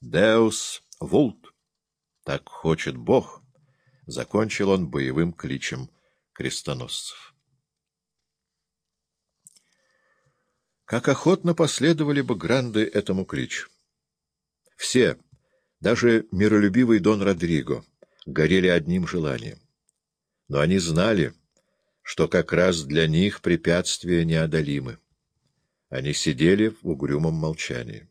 Деус вулт. Так хочет Бог. Закончил он боевым кличем крестоносцев. Как охотно последовали бы гранды этому кличу. Все, даже миролюбивый Дон Родриго, горели одним желанием. Но они знали, что как раз для них препятствия неодолимы. Они сидели в угрюмом молчании.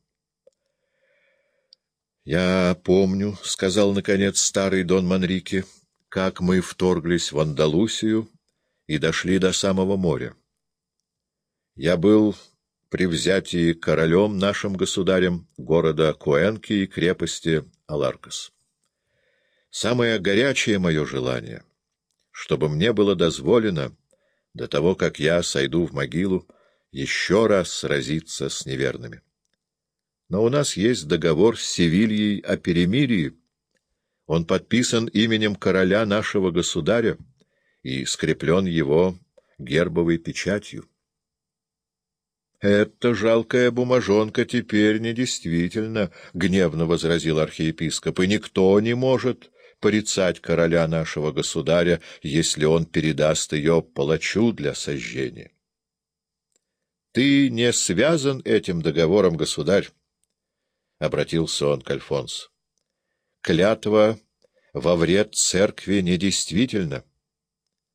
«Я помню», — сказал, наконец, старый Дон Манрике, — «как мы вторглись в Андалусию и дошли до самого моря. Я был при взятии королем нашим государем города Куэнки и крепости Аларкас. Самое горячее мое желание, чтобы мне было дозволено, до того, как я сойду в могилу, еще раз сразиться с неверными. Но у нас есть договор с Севильей о перемирии. Он подписан именем короля нашего государя и скреплен его гербовой печатью. «Эта жалкая бумажонка теперь недействительно», — гневно возразил архиепископ, — «и никто не может порицать короля нашего государя, если он передаст ее палачу для сожжения». «Ты не связан этим договором, государь», — обратился он к Альфонсу. «Клятва во вред церкви недействительна».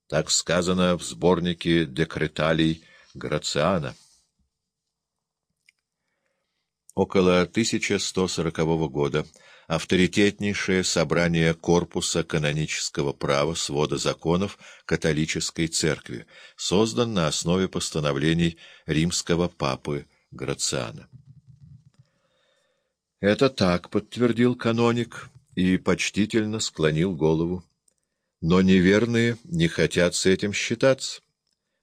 Так сказано в сборнике декреталей Грациана. Около 1140 года авторитетнейшее собрание корпуса канонического права свода законов католической церкви, создан на основе постановлений римского папы Грациана. «Это так», — подтвердил каноник и почтительно склонил голову. «Но неверные не хотят с этим считаться.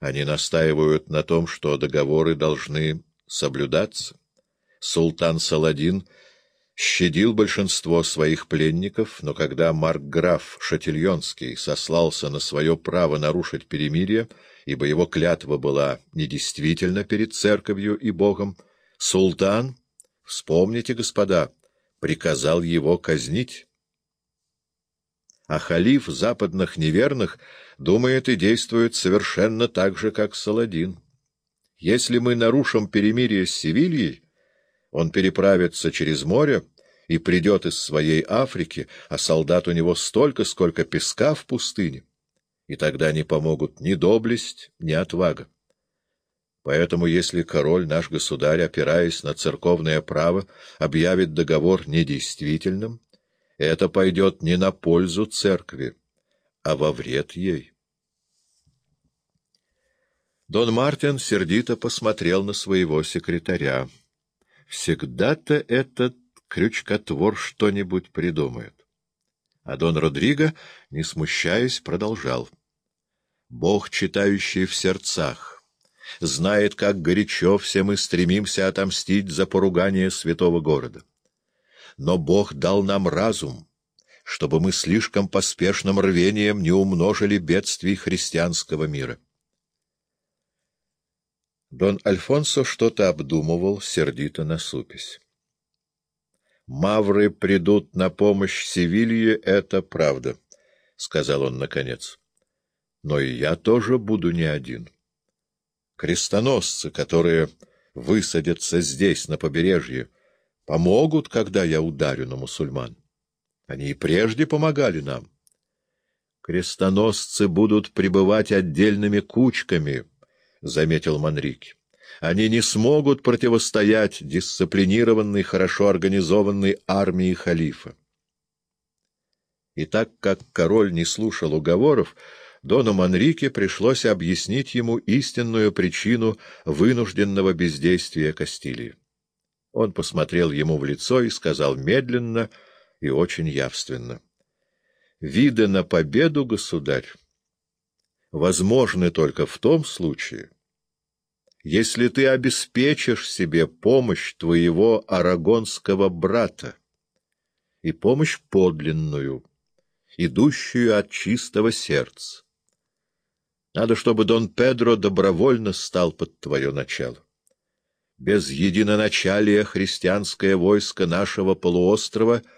Они настаивают на том, что договоры должны соблюдаться. Султан Саладин щадил большинство своих пленников, но когда маркграф Шатильонский сослался на свое право нарушить перемирие, ибо его клятва была недействительна перед церковью и Богом, султан Вспомните, господа, приказал его казнить. А халиф западных неверных думает и действует совершенно так же, как Саладин. Если мы нарушим перемирие с Севильей, он переправится через море и придет из своей Африки, а солдат у него столько, сколько песка в пустыне, и тогда не помогут ни доблесть, ни отвага. Поэтому, если король, наш государь, опираясь на церковное право, объявит договор недействительным, это пойдет не на пользу церкви, а во вред ей. Дон Мартин сердито посмотрел на своего секретаря. Всегда-то этот крючкотвор что-нибудь придумает. А Дон Родриго, не смущаясь, продолжал. Бог, читающий в сердцах, знает, как горячо все мы стремимся отомстить за поругание святого города. Но Бог дал нам разум, чтобы мы слишком поспешным рвением не умножили бедствий христианского мира. Дон Альфонсо что-то обдумывал, сердито насупясь. «Мавры придут на помощь Севилье, это правда», — сказал он наконец. «Но и я тоже буду не один» крестоносцы, которые высадятся здесь, на побережье, помогут, когда я ударю на мусульман. Они и прежде помогали нам. Крестоносцы будут пребывать отдельными кучками, — заметил Манрики. Они не смогут противостоять дисциплинированной, хорошо организованной армии халифа. И так как король не слушал уговоров, Дону Манрике пришлось объяснить ему истинную причину вынужденного бездействия Кастилии. Он посмотрел ему в лицо и сказал медленно и очень явственно. — Виды на победу, государь, возможны только в том случае, если ты обеспечишь себе помощь твоего арагонского брата и помощь подлинную, идущую от чистого сердца. Надо, чтобы Дон Педро добровольно стал под твое начало. без единоначалия христианское войско нашего полуострова —